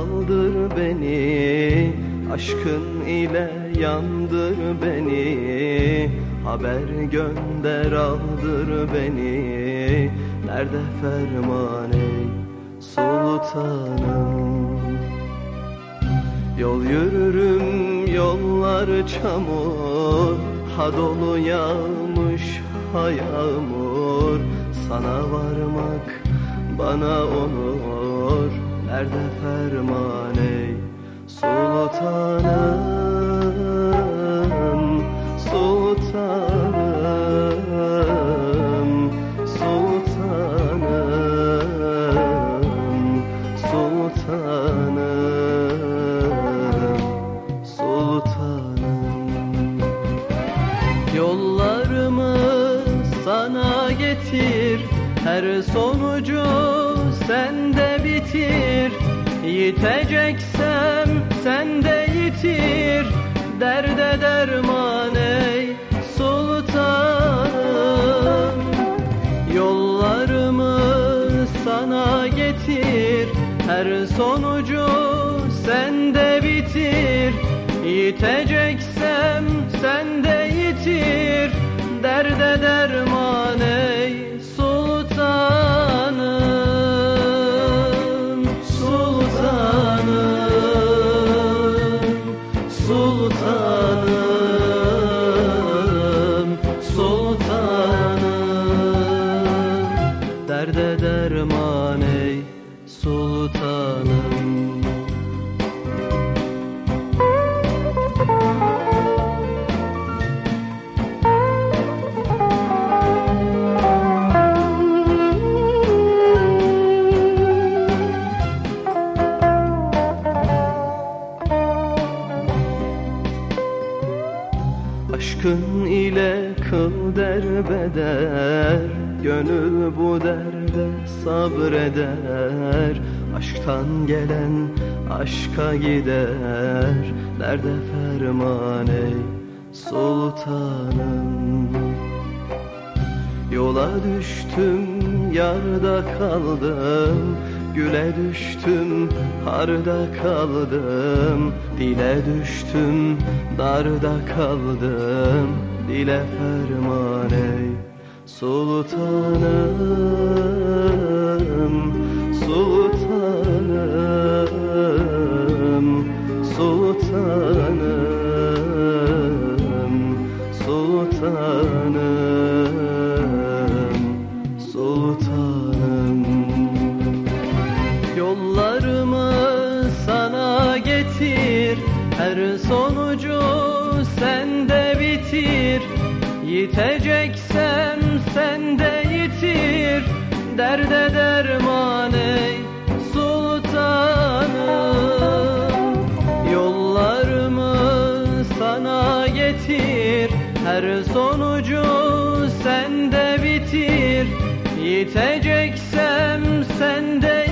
kaldır beni Aşkın ile yandır beni. Haber gönder aldır beni. Nerede ferman ey sultanım? Yol yürürüm yollar çamur. Ha dolu yağmış ha yağmur. Sana varmak bana onur. Nerede ferman ey sultanım Sultanım Sultanım Sultanım Sultanım. Yollarımı sana getir Her sonucu sende bitir Yiteceksem sende yitir. Derde derman ey sultanım. Yollarımı sana getir Her sonucu sende bitir. Yiteceksem sende yitir Derde derman Sultanım Aşkın ile kıl derbeder Gönül bu derde sabreder. Aşktan gelen aşka gider Nerede ferman ey sultanım. Yola düştüm yarda kaldım Güle düştüm harda kaldım. Dile düştüm darda kaldım. Dile ferman ey sultanım Sultanım Sultanım Sultanım Her sonucu sende bitir. Yiteceksem sende yitir. Derde derman ey sultanım. Yollarımı sana getir. Her sonucu sende bitir. Yiteceksem sende yitir